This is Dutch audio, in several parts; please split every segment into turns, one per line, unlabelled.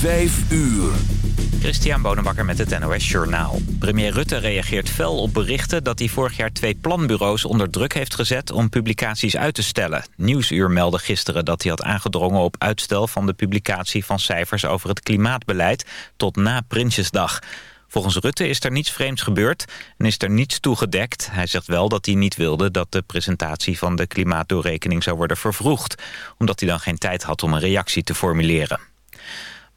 Vijf uur.
Christian Bonenbakker met het NOS Journaal. Premier Rutte reageert fel op berichten dat hij vorig jaar twee planbureaus onder druk heeft gezet om publicaties uit te stellen. Nieuwsuur meldde gisteren dat hij had aangedrongen op uitstel van de publicatie van cijfers over het klimaatbeleid tot na Prinsjesdag. Volgens Rutte is er niets vreemds gebeurd en is er niets toegedekt. Hij zegt wel dat hij niet wilde dat de presentatie van de klimaatdoorrekening zou worden vervroegd, omdat hij dan geen tijd had om een reactie te formuleren.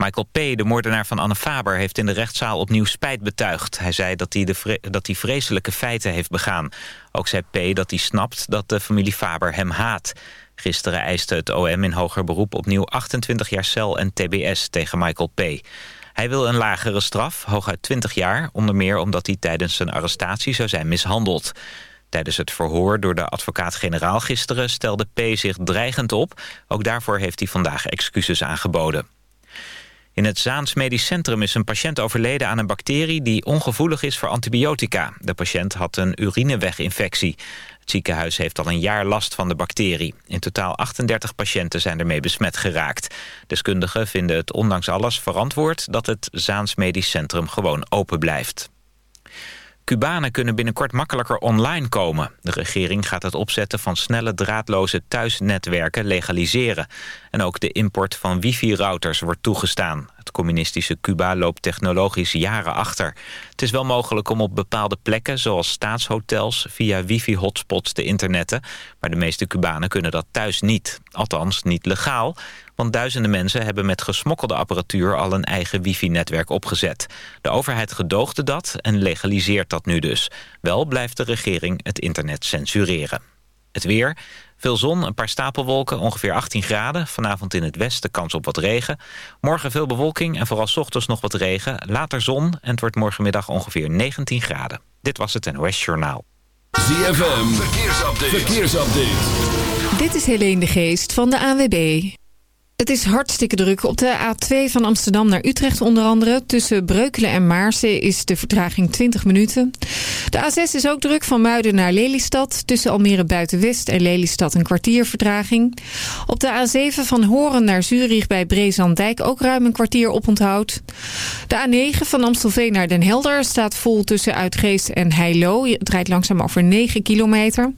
Michael P., de moordenaar van Anne Faber, heeft in de rechtszaal opnieuw spijt betuigd. Hij zei dat hij, de dat hij vreselijke feiten heeft begaan. Ook zei P. dat hij snapt dat de familie Faber hem haat. Gisteren eiste het OM in hoger beroep opnieuw 28 jaar cel en tbs tegen Michael P. Hij wil een lagere straf, hooguit 20 jaar... onder meer omdat hij tijdens zijn arrestatie zou zijn mishandeld. Tijdens het verhoor door de advocaat-generaal gisteren... stelde P. zich dreigend op. Ook daarvoor heeft hij vandaag excuses aangeboden. In het Zaans Medisch Centrum is een patiënt overleden aan een bacterie... die ongevoelig is voor antibiotica. De patiënt had een urineweginfectie. Het ziekenhuis heeft al een jaar last van de bacterie. In totaal 38 patiënten zijn ermee besmet geraakt. Deskundigen vinden het ondanks alles verantwoord... dat het Zaans Medisch Centrum gewoon open blijft. Cubanen kunnen binnenkort makkelijker online komen. De regering gaat het opzetten van snelle draadloze thuisnetwerken legaliseren. En ook de import van wifi-routers wordt toegestaan. Het communistische Cuba loopt technologisch jaren achter. Het is wel mogelijk om op bepaalde plekken, zoals staatshotels... via wifi-hotspots te internetten. Maar de meeste Cubanen kunnen dat thuis niet. Althans, niet legaal. Want duizenden mensen hebben met gesmokkelde apparatuur... al een eigen wifi-netwerk opgezet. De overheid gedoogde dat en legaliseert dat nu dus. Wel blijft de regering het internet censureren. Het weer... Veel zon, een paar stapelwolken, ongeveer 18 graden. Vanavond in het westen kans op wat regen. Morgen veel bewolking en vooral ochtends nog wat regen. Later zon en het wordt morgenmiddag ongeveer 19 graden. Dit was het NOS Journaal.
ZFM, verkeersupdate. verkeersupdate.
Dit is Helene de Geest van de AWB. Het is hartstikke druk. Op de A2 van Amsterdam naar Utrecht onder andere. Tussen Breukelen en Maarsen is de vertraging 20 minuten. De A6 is ook druk van Muiden naar Lelystad. Tussen Almere Buitenwest en Lelystad een kwartier vertraging. Op de A7 van Horen naar Zurich bij Brezandijk ook ruim een kwartier oponthoud. De A9 van Amstelveen naar Den Helder staat vol tussen Uitgeest en Heilo. Het rijdt langzaam over 9 kilometer.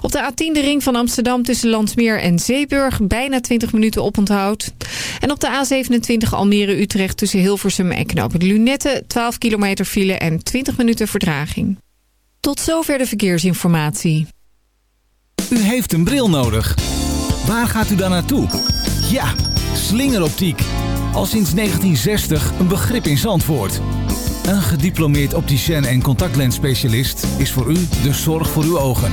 Op de A10 de ring van Amsterdam tussen Landsmeer en Zeeburg bijna 20 minuten oponthoud. En op de A27 Almere-Utrecht tussen Hilversum en Knopen Lunette... 12 kilometer file en 20 minuten verdraging. Tot zover de verkeersinformatie.
U heeft een bril nodig. Waar gaat u dan naartoe? Ja, slingeroptiek. Al sinds 1960 een begrip in Zandvoort. Een gediplomeerd opticien en contactlensspecialist is voor u de zorg voor uw ogen.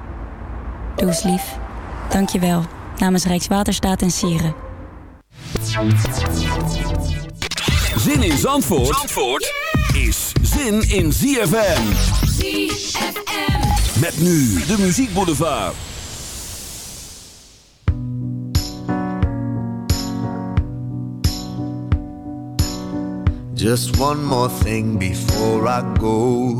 Doe eens lief. Dank je wel. Namens Rijkswaterstaat en Sieren.
Zin in Zandvoort, Zandvoort is zin in ZFM. ZFM. Met nu de muziekboulevard.
Just one more thing before I go.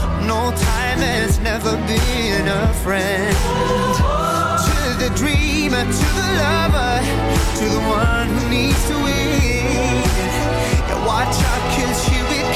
Has never been a friend. To the dreamer, to the lover, to the one who needs to win. Yeah, watch out, cause here it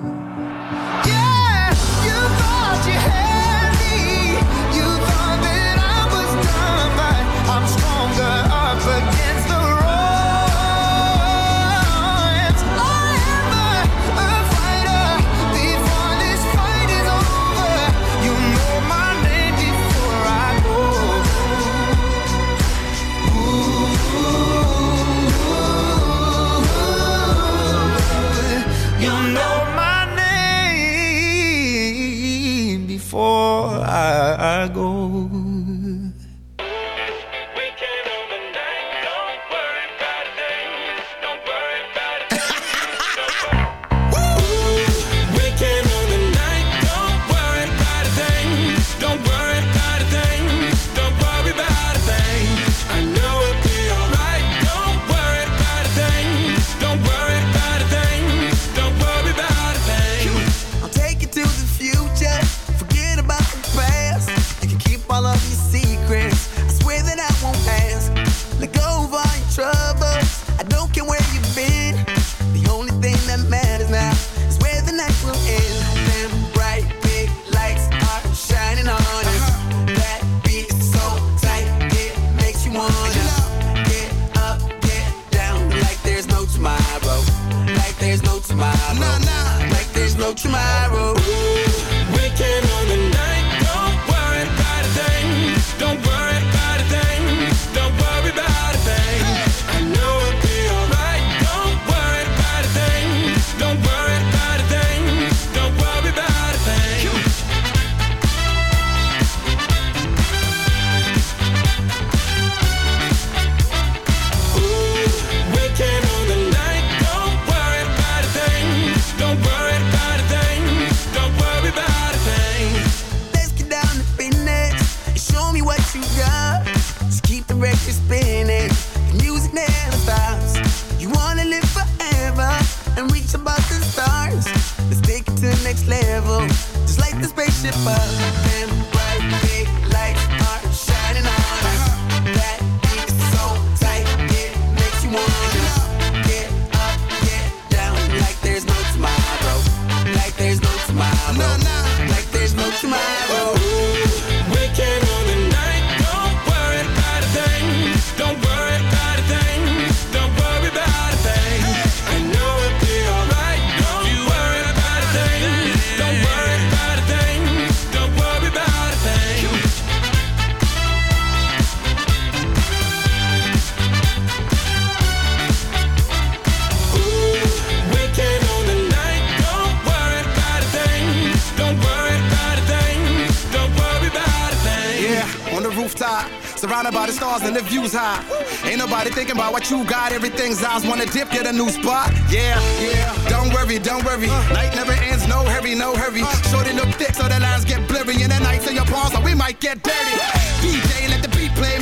never ends, no hurry, no hurry. Shorten up thick so the lines get blurry, and the nights in your palms, so we might get dirty. DJ, let the beat play,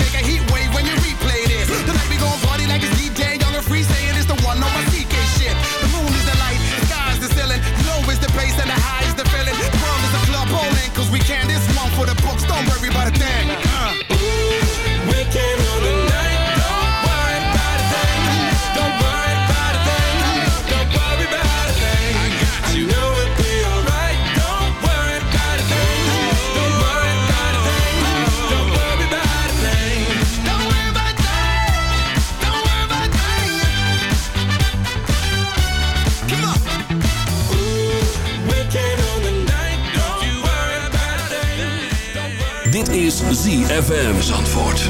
FM Zandvoort.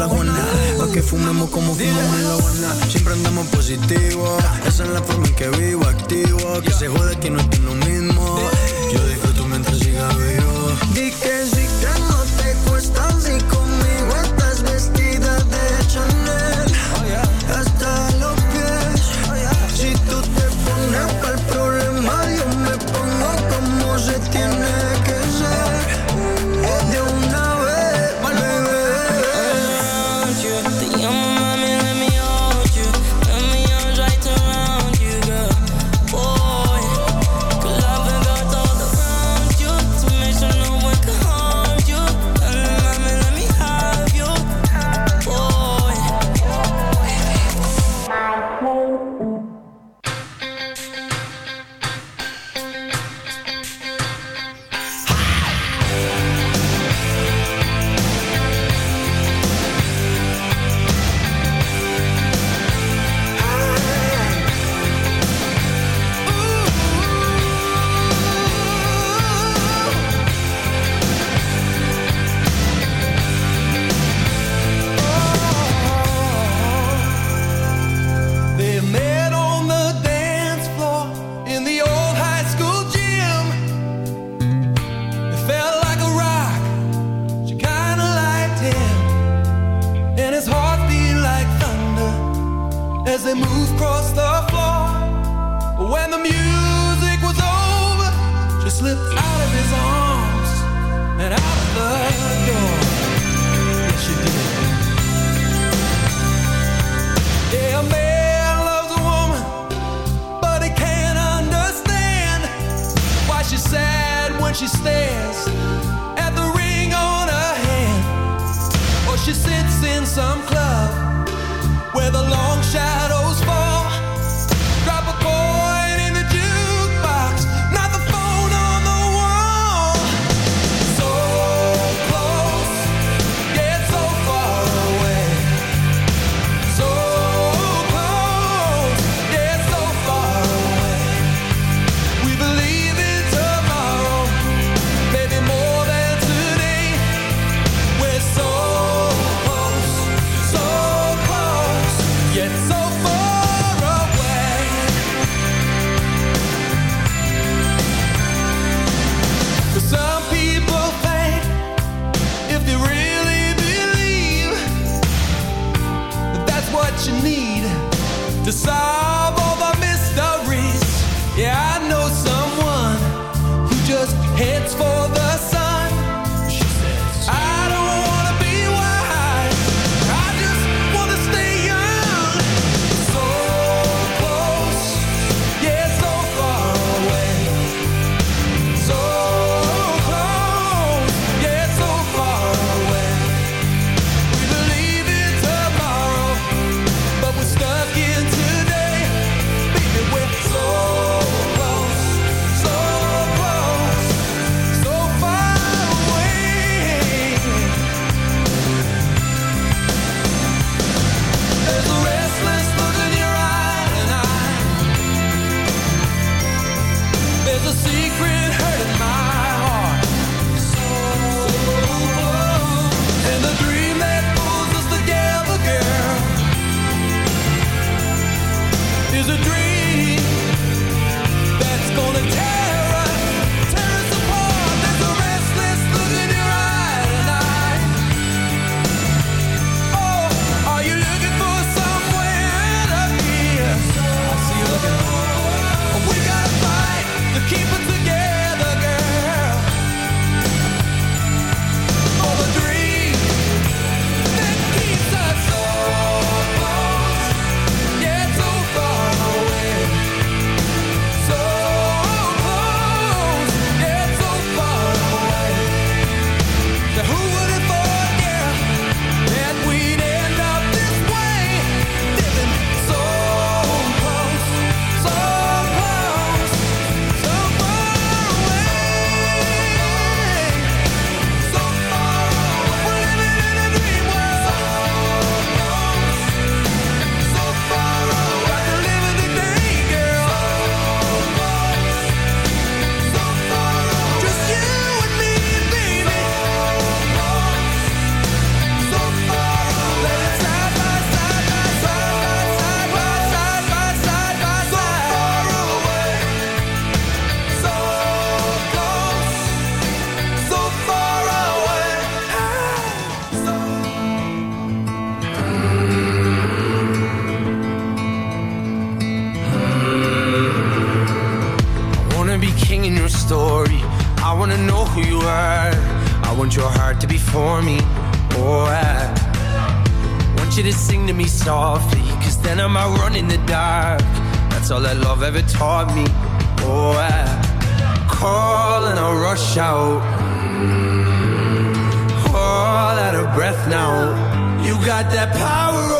la que fumemos como fumamos en la guana. Siempre andamos positivo. Esa es la forma en que vivo, activo. Que se jode que no estoy lo mismo. Yo disfruto mientras siga vivo.
when she stares at the ring on her hand, or she sits in some. club.
rush out. All out of breath now. You got that power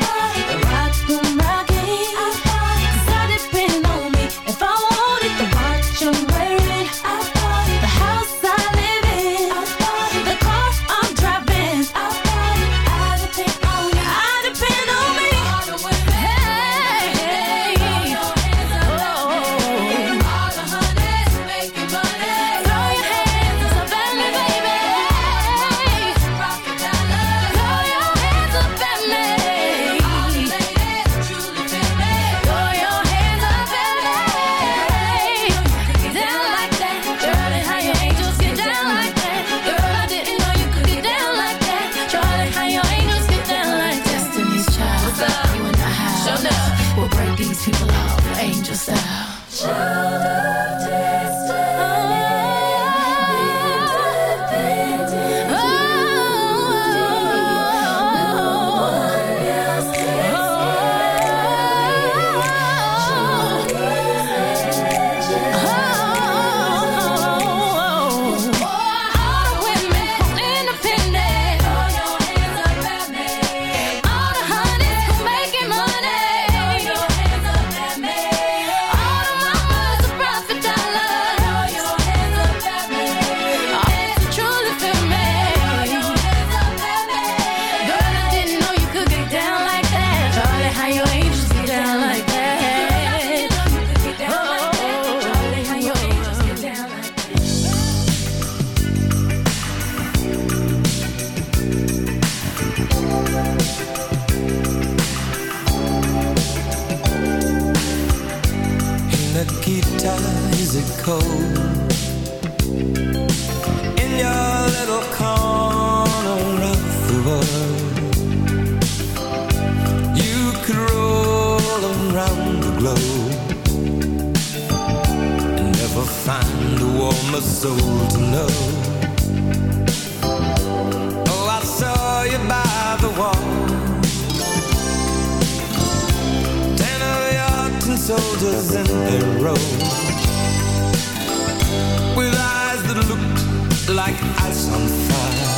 find a warmer soul to know. Oh, I saw you by the wall. Ten of your tin soldiers in their row With eyes that looked like ice on fire.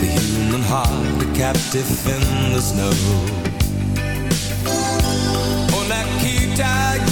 The human heart, a captive in the snow. Oh, Nikita,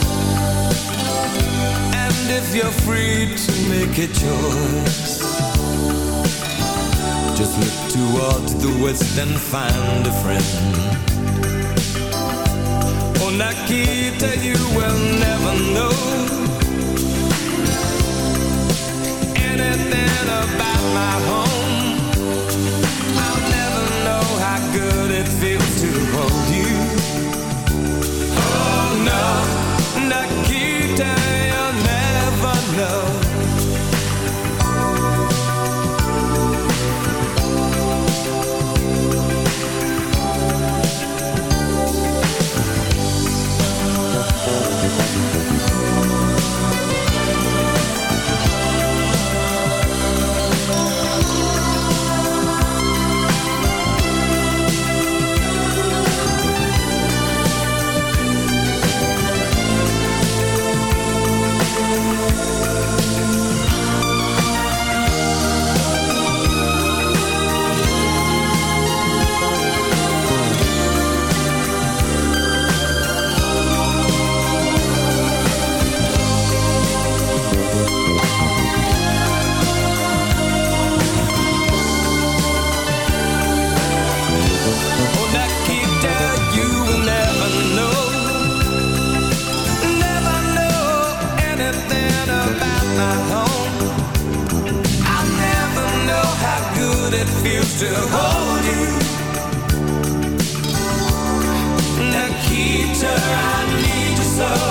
if you're free to make a choice Just look towards the west and find a friend Oh, Nikita, you will never know anything about my home. I'll never know how good it feels to hold you. Oh to hold you. Nikita, I need you so.